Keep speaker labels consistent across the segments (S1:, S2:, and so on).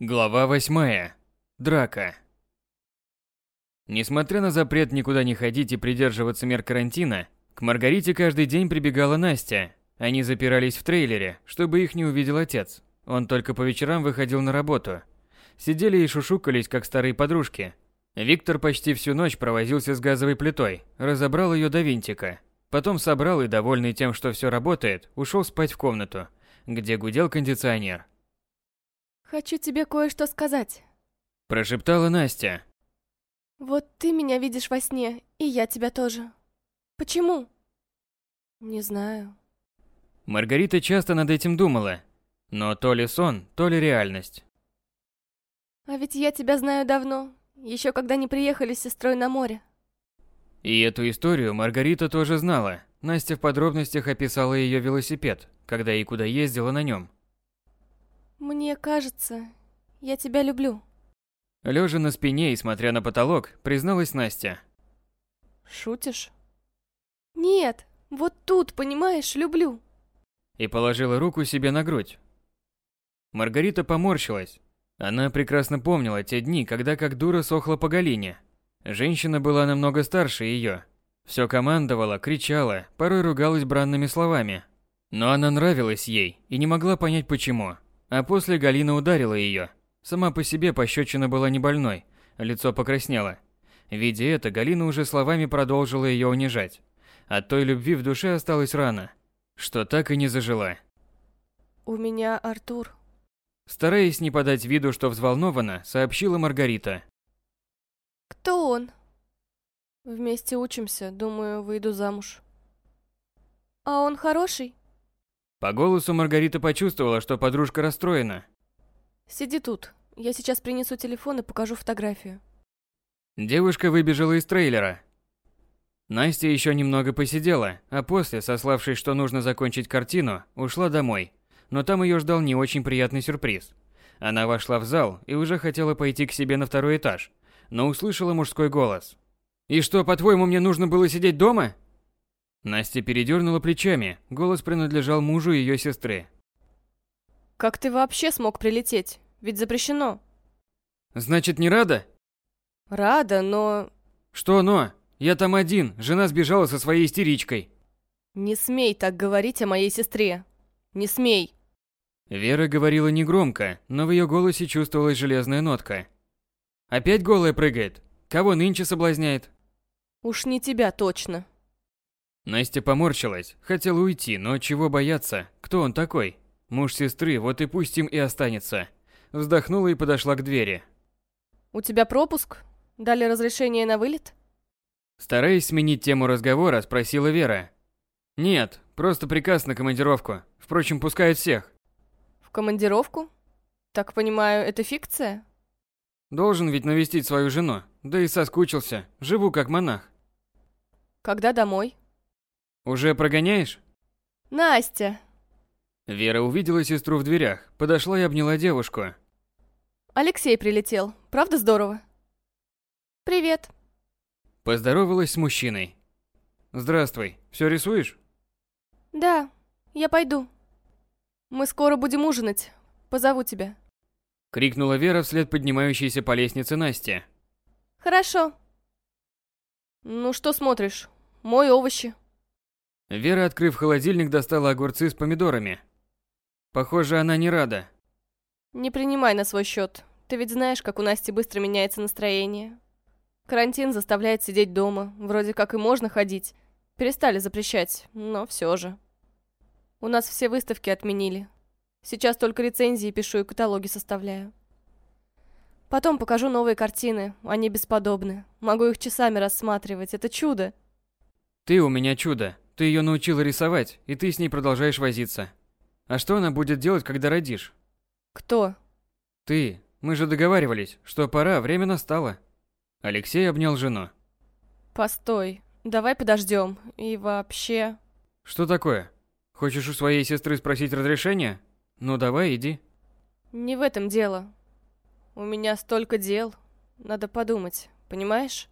S1: Глава восьмая. Драка. Несмотря на запрет никуда не ходить и придерживаться мер карантина, к Маргарите каждый день прибегала Настя. Они запирались в трейлере, чтобы их не увидел отец. Он только по вечерам выходил на работу. Сидели и шушукались, как старые подружки. Виктор почти всю ночь провозился с газовой плитой, разобрал ее до винтика. Потом собрал и, довольный тем, что все работает, ушел спать в комнату, где гудел кондиционер.
S2: «Хочу тебе кое-что сказать.
S1: Прошептала Настя.
S2: Вот ты меня видишь во сне, и я тебя тоже. Почему?» «Не знаю».
S1: Маргарита часто над этим думала. Но то ли сон, то ли реальность.
S2: «А ведь я тебя знаю давно, еще когда не приехали с сестрой на море».
S1: И эту историю Маргарита тоже знала. Настя в подробностях описала ее велосипед, когда и куда ездила на нем.
S2: «Мне кажется, я тебя люблю».
S1: Лежа на спине и смотря на потолок, призналась Настя.
S2: «Шутишь?» «Нет, вот тут, понимаешь, люблю».
S1: И положила руку себе на грудь. Маргарита поморщилась. Она прекрасно помнила те дни, когда как дура сохла по Галине. Женщина была намного старше ее. Все командовала, кричала, порой ругалась бранными словами. Но она нравилась ей и не могла понять почему. А после Галина ударила ее. Сама по себе пощечина была не больной, лицо покраснело. Видя это, Галина уже словами продолжила ее унижать. От той любви в душе осталась рана, что так и не зажила.
S2: «У меня Артур».
S1: Стараясь не подать виду, что взволнована, сообщила Маргарита.
S2: «Кто он?» «Вместе учимся, думаю, выйду замуж». «А он хороший?»
S1: По голосу Маргарита почувствовала, что подружка расстроена.
S2: «Сиди тут. Я сейчас принесу телефон и покажу фотографию».
S1: Девушка выбежала из трейлера. Настя еще немного посидела, а после, сославшись, что нужно закончить картину, ушла домой. Но там ее ждал не очень приятный сюрприз. Она вошла в зал и уже хотела пойти к себе на второй этаж, но услышала мужской голос. «И что, по-твоему, мне нужно было сидеть дома?» Настя передернула плечами, голос принадлежал мужу ее сестры.
S2: «Как ты вообще смог прилететь? Ведь запрещено».
S1: «Значит, не рада?»
S2: «Рада, но...»
S1: «Что но? Я там один, жена сбежала со своей истеричкой».
S2: «Не смей так говорить о моей сестре. Не смей».
S1: Вера говорила негромко, но в ее голосе чувствовалась железная нотка. «Опять голая прыгает? Кого нынче соблазняет?»
S2: «Уж не тебя точно».
S1: Настя поморщилась, хотела уйти, но чего бояться? Кто он такой? Муж сестры, вот и пусть им и останется. Вздохнула и подошла к двери.
S2: «У тебя пропуск? Дали разрешение на вылет?»
S1: Стараясь сменить тему разговора, спросила Вера. «Нет, просто приказ на командировку. Впрочем, пускают всех».
S2: «В командировку? Так понимаю, это фикция?»
S1: «Должен ведь навестить свою жену. Да и соскучился. Живу как монах».
S2: «Когда домой?»
S1: «Уже прогоняешь?»
S2: «Настя!»
S1: Вера увидела сестру в дверях, подошла и обняла девушку.
S2: Алексей прилетел. Правда здорово? «Привет!»
S1: Поздоровалась с мужчиной. «Здравствуй. Все рисуешь?»
S2: «Да, я пойду. Мы скоро будем ужинать. Позову тебя».
S1: Крикнула Вера вслед поднимающейся по лестнице Насте.
S2: «Хорошо». «Ну что смотришь? Мой овощи».
S1: Вера, открыв холодильник, достала огурцы с помидорами. Похоже, она не рада.
S2: «Не принимай на свой счет. Ты ведь знаешь, как у Насти быстро меняется настроение. Карантин заставляет сидеть дома. Вроде как и можно ходить. Перестали запрещать, но все же. У нас все выставки отменили. Сейчас только рецензии пишу и каталоги составляю. Потом покажу новые картины. Они бесподобны. Могу их часами рассматривать. Это чудо.
S1: Ты у меня чудо. Ты ее научила рисовать, и ты с ней продолжаешь возиться. А что она будет делать, когда родишь?
S2: Кто?
S1: Ты. Мы же договаривались, что пора, время настало. Алексей обнял жену.
S2: Постой. Давай подождем. И вообще...
S1: Что такое? Хочешь у своей сестры спросить разрешения? Ну давай, иди.
S2: Не в этом дело. У меня столько дел. Надо подумать, понимаешь?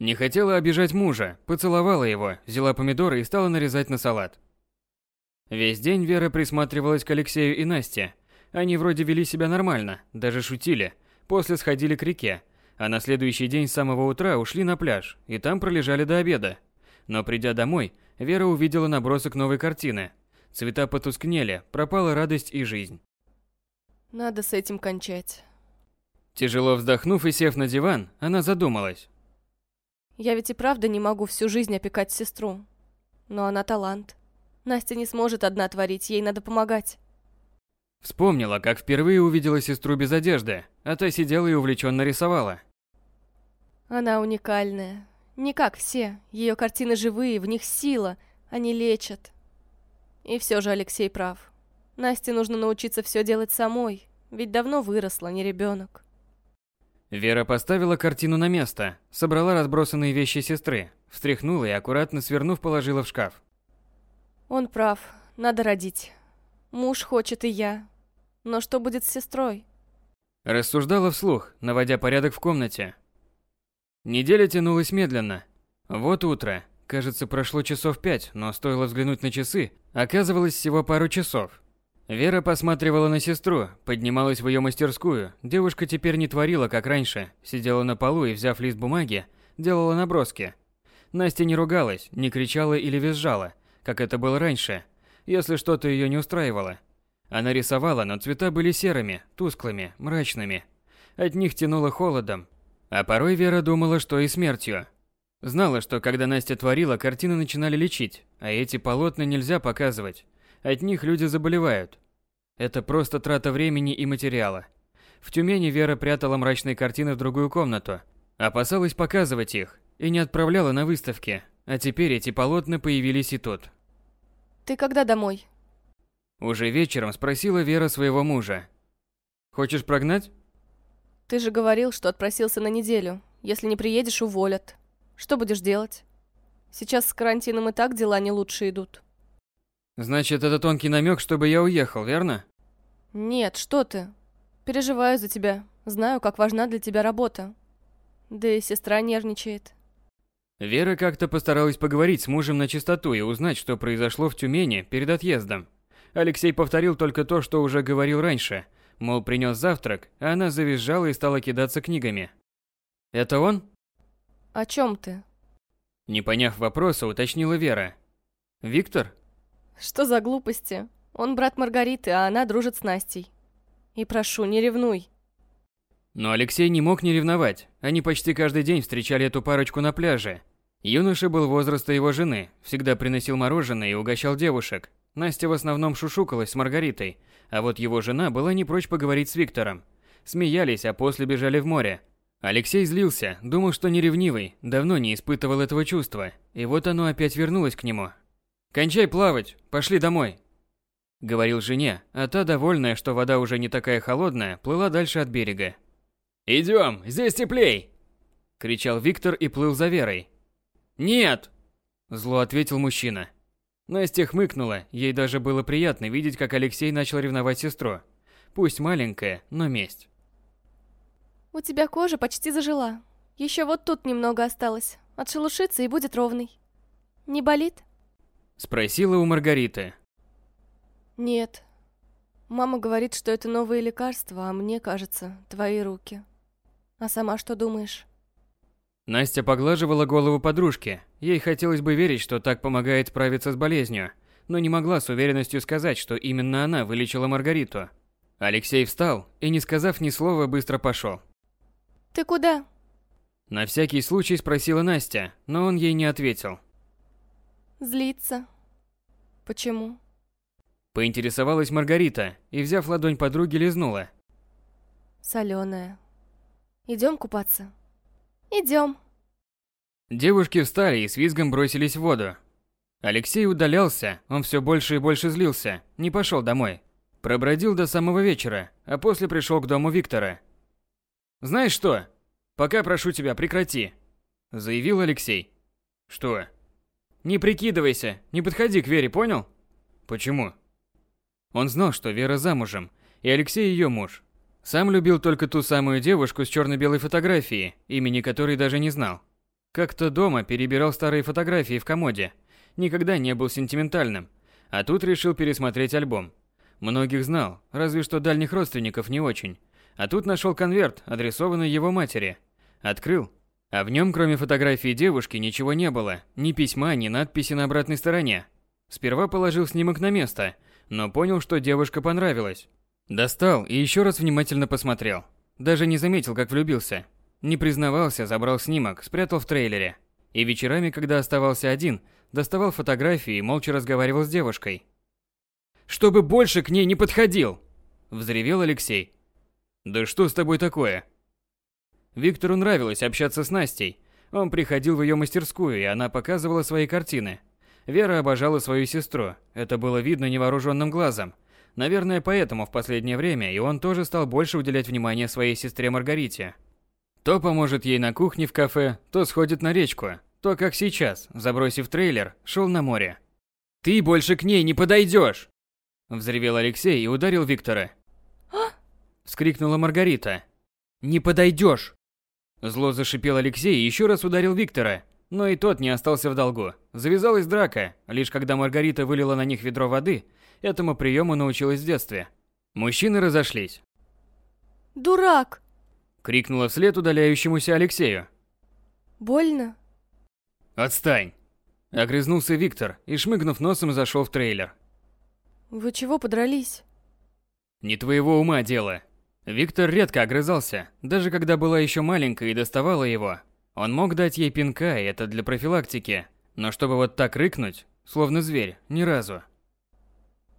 S1: Не хотела обижать мужа, поцеловала его, взяла помидоры и стала нарезать на салат. Весь день Вера присматривалась к Алексею и Насте. Они вроде вели себя нормально, даже шутили. После сходили к реке, а на следующий день с самого утра ушли на пляж, и там пролежали до обеда. Но придя домой, Вера увидела набросок новой картины. Цвета потускнели, пропала радость и жизнь.
S2: Надо с этим кончать.
S1: Тяжело вздохнув и сев на диван, она задумалась.
S2: Я ведь и правда не могу всю жизнь опекать сестру. Но она талант. Настя не сможет одна творить, ей надо помогать.
S1: Вспомнила, как впервые увидела сестру без одежды, а та сидела и увлеченно рисовала.
S2: Она уникальная. Не как все. Ее картины живые, в них сила. Они лечат. И все же Алексей прав. Насте нужно научиться все делать самой, ведь давно выросла, не ребенок.
S1: Вера поставила картину на место, собрала разбросанные вещи сестры, встряхнула и аккуратно свернув положила в шкаф.
S2: Он прав, надо родить. Муж хочет и я. Но что будет с сестрой?
S1: Рассуждала вслух, наводя порядок в комнате. Неделя тянулась медленно. Вот утро. Кажется, прошло часов пять, но стоило взглянуть на часы, оказывалось всего пару часов. Вера посматривала на сестру, поднималась в ее мастерскую. Девушка теперь не творила, как раньше. Сидела на полу и, взяв лист бумаги, делала наброски. Настя не ругалась, не кричала или визжала, как это было раньше, если что-то ее не устраивало. Она рисовала, но цвета были серыми, тусклыми, мрачными. От них тянуло холодом. А порой Вера думала, что и смертью. Знала, что когда Настя творила, картины начинали лечить, а эти полотна нельзя показывать. От них люди заболевают. Это просто трата времени и материала. В Тюмени Вера прятала мрачные картины в другую комнату. Опасалась показывать их и не отправляла на выставки. А теперь эти полотна появились и тут.
S2: Ты когда домой?
S1: Уже вечером спросила Вера своего мужа. Хочешь прогнать?
S2: Ты же говорил, что отпросился на неделю. Если не приедешь, уволят. Что будешь делать? Сейчас с карантином и так дела не лучше идут.
S1: Значит, это тонкий намек, чтобы я уехал, верно?
S2: Нет, что ты. Переживаю за тебя. Знаю, как важна для тебя работа. Да и сестра нервничает.
S1: Вера как-то постаралась поговорить с мужем на чистоту и узнать, что произошло в Тюмени перед отъездом. Алексей повторил только то, что уже говорил раньше. Мол, принес завтрак, а она завизжала и стала кидаться книгами. «Это он?»
S2: «О чем ты?»
S1: Не поняв вопроса, уточнила Вера. «Виктор?»
S2: «Что за глупости? Он брат Маргариты, а она дружит с Настей. И прошу, не ревнуй.
S1: Но Алексей не мог не ревновать. Они почти каждый день встречали эту парочку на пляже. Юноша был возраста его жены, всегда приносил мороженое и угощал девушек. Настя в основном шушукалась с Маргаритой, а вот его жена была не прочь поговорить с Виктором. Смеялись, а после бежали в море. Алексей злился, думал, что не ревнивый, давно не испытывал этого чувства, и вот оно опять вернулось к нему. «Кончай плавать, пошли домой», Говорил жене, а та, довольная, что вода уже не такая холодная, плыла дальше от берега. «Идем, здесь теплей!» Кричал Виктор и плыл за Верой. «Нет!» Зло ответил мужчина. Настя хмыкнула, ей даже было приятно видеть, как Алексей начал ревновать сестру. Пусть маленькая, но месть.
S2: У тебя кожа почти зажила. Еще вот тут немного осталось. Отшелушится и будет ровный. Не болит?
S1: Спросила у Маргариты.
S2: Нет. Мама говорит, что это новые лекарства, а мне кажется, твои руки. А сама что думаешь?
S1: Настя поглаживала голову подружки. Ей хотелось бы верить, что так помогает справиться с болезнью, но не могла с уверенностью сказать, что именно она вылечила Маргариту. Алексей встал и, не сказав ни слова, быстро пошел.
S2: «Ты куда?»
S1: На всякий случай спросила Настя, но он ей не ответил.
S2: «Злится. Почему?»
S1: Поинтересовалась Маргарита и, взяв ладонь подруги, лизнула.
S2: Соленая. Идем купаться? Идем.
S1: Девушки встали и с визгом бросились в воду. Алексей удалялся, он все больше и больше злился, не пошел домой. Пробродил до самого вечера, а после пришел к дому Виктора. «Знаешь что? Пока прошу тебя, прекрати», – заявил Алексей. «Что?» «Не прикидывайся, не подходи к Вере, понял?» «Почему?» Он знал, что Вера замужем, и Алексей ее муж. Сам любил только ту самую девушку с черно-белой фотографией, имени которой даже не знал. Как-то дома перебирал старые фотографии в комоде. Никогда не был сентиментальным. А тут решил пересмотреть альбом. Многих знал, разве что дальних родственников не очень. А тут нашел конверт, адресованный его матери. Открыл. А в нем, кроме фотографии девушки, ничего не было. Ни письма, ни надписи на обратной стороне. Сперва положил снимок на место, но понял, что девушка понравилась. Достал и еще раз внимательно посмотрел. Даже не заметил, как влюбился. Не признавался, забрал снимок, спрятал в трейлере. И вечерами, когда оставался один, доставал фотографии и молча разговаривал с девушкой. «Чтобы больше к ней не подходил!» – взревел Алексей. «Да что с тобой такое?» Виктору нравилось общаться с Настей. Он приходил в ее мастерскую, и она показывала свои картины. Вера обожала свою сестру, это было видно невооруженным глазом. Наверное, поэтому в последнее время и он тоже стал больше уделять внимание своей сестре Маргарите. То поможет ей на кухне в кафе, то сходит на речку, то, как сейчас, забросив трейлер, шел на море. «Ты больше к ней не подойдешь!» Взревел Алексей и ударил Виктора.
S2: «А?»
S1: Вскрикнула Маргарита. «Не подойдешь!» Зло зашипел Алексей и еще раз ударил Виктора, но и тот не остался в долгу. Завязалась драка, лишь когда Маргарита вылила на них ведро воды, этому приему научилась в детстве. Мужчины разошлись.
S2: «Дурак!»
S1: — крикнула вслед удаляющемуся Алексею.
S2: «Больно?»
S1: «Отстань!» — огрызнулся Виктор и, шмыгнув носом, зашел в трейлер.
S2: «Вы чего подрались?»
S1: «Не твоего ума дело!» Виктор редко огрызался, даже когда была еще маленькая и доставала его. Он мог дать ей пинка, и это для профилактики, но чтобы вот так рыкнуть, словно зверь, ни разу.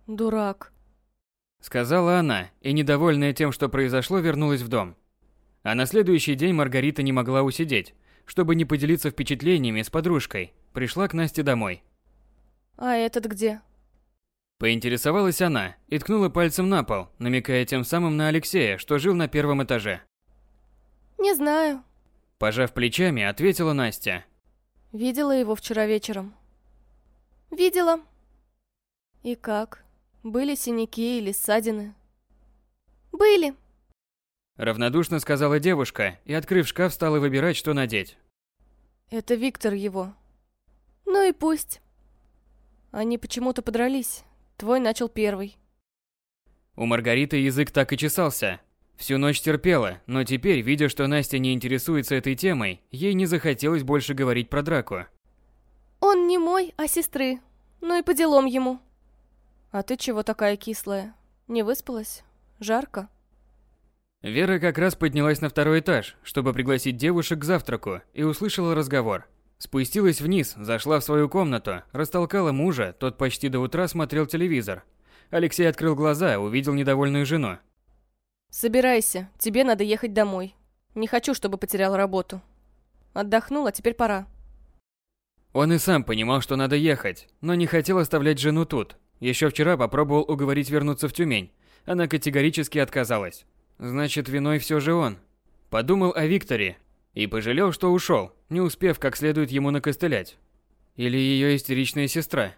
S2: «Дурак», —
S1: сказала она, и, недовольная тем, что произошло, вернулась в дом. А на следующий день Маргарита не могла усидеть, чтобы не поделиться впечатлениями с подружкой, пришла к Насте домой.
S2: «А этот где?»
S1: Поинтересовалась она и ткнула пальцем на пол, намекая тем самым на Алексея, что жил на первом этаже.
S2: «Не знаю», –
S1: пожав плечами, ответила Настя.
S2: «Видела его вчера вечером». «Видела». «И как? Были синяки или ссадины?» «Были»,
S1: Равнодушно сказала девушка и, открыв шкаф, стала выбирать, что надеть.
S2: Это Виктор его. Ну и пусть. Они почему-то подрались. Твой начал первый.
S1: У Маргариты язык так и чесался. Всю ночь терпела, но теперь, видя, что Настя не интересуется этой темой, ей не захотелось больше говорить про драку.
S2: Он не мой, а сестры. Ну и по делам ему. А ты чего такая кислая? Не выспалась? Жарко?
S1: Вера как раз поднялась на второй этаж, чтобы пригласить девушек к завтраку, и услышала разговор. Спустилась вниз, зашла в свою комнату, растолкала мужа, тот почти до утра смотрел телевизор. Алексей открыл глаза, увидел недовольную жену.
S2: «Собирайся, тебе надо ехать домой. Не хочу, чтобы потерял работу. Отдохнула, теперь пора».
S1: Он и сам понимал, что надо ехать, но не хотел оставлять жену тут. Еще вчера попробовал уговорить вернуться в Тюмень. Она категорически отказалась. Значит, виной все же он. Подумал о Викторе и пожалел, что ушел, не успев как следует ему накостылять. Или ее истеричная сестра.